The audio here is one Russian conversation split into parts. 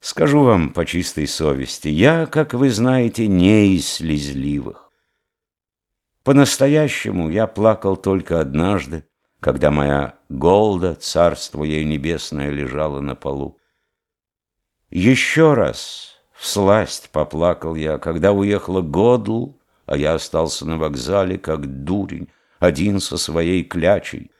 Скажу вам по чистой совести, я, как вы знаете, не из слезливых. По-настоящему я плакал только однажды, когда моя голда, царство ей небесное, лежала на полу. Еще раз всласть поплакал я, когда уехала Годл, а я остался на вокзале, как дурень, один со своей клячей.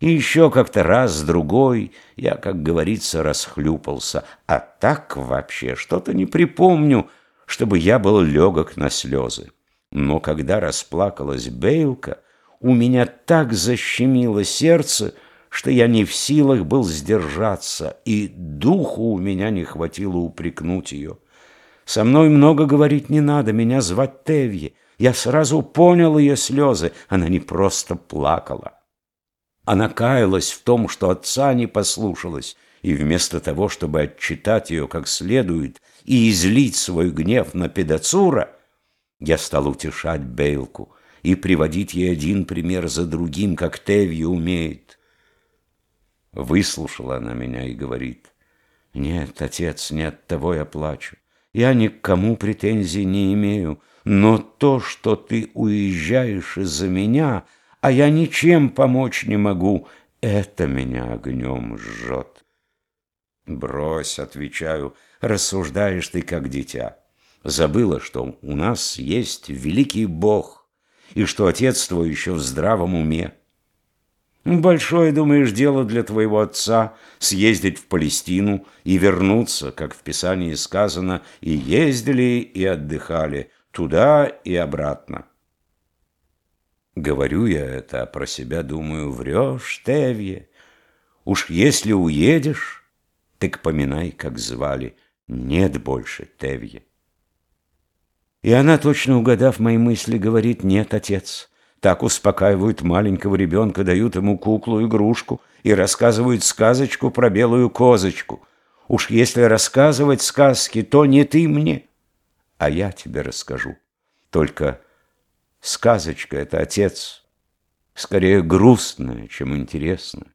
И еще как-то раз, другой, я, как говорится, расхлюпался. А так вообще что-то не припомню, чтобы я был легок на слезы. Но когда расплакалась Бейлка, у меня так защемило сердце, что я не в силах был сдержаться, и духу у меня не хватило упрекнуть ее. Со мной много говорить не надо, меня звать Тевье. Я сразу понял ее слезы, она не просто плакала. Она каялась в том, что отца не послушалась, и вместо того, чтобы отчитать ее как следует и излить свой гнев на педацура, я стал утешать Бейлку и приводить ей один пример за другим, как Теви умеет. Выслушала она меня и говорит, «Нет, отец, не от того я плачу. Я ни к кому претензий не имею, но то, что ты уезжаешь из-за меня, а я ничем помочь не могу, это меня огнем жжет». «Брось», — отвечаю, — «рассуждаешь ты как дитя. Забыла, что у нас есть великий Бог, и что отец твой еще в здравом уме. Большое, думаешь, дело для твоего отца съездить в Палестину и вернуться, как в Писании сказано, и ездили, и отдыхали, туда и обратно. Говорю я это, а про себя думаю, врешь, Тевье. Уж если уедешь, так поминай, как звали. Нет больше Тевье. И она, точно угадав мои мысли, говорит, нет, отец. Так успокаивают маленького ребенка, дают ему куклу-игрушку и рассказывают сказочку про белую козочку. Уж если рассказывать сказки, то не ты мне, а я тебе расскажу. Только сказочка — это, отец, скорее грустная, чем интересная.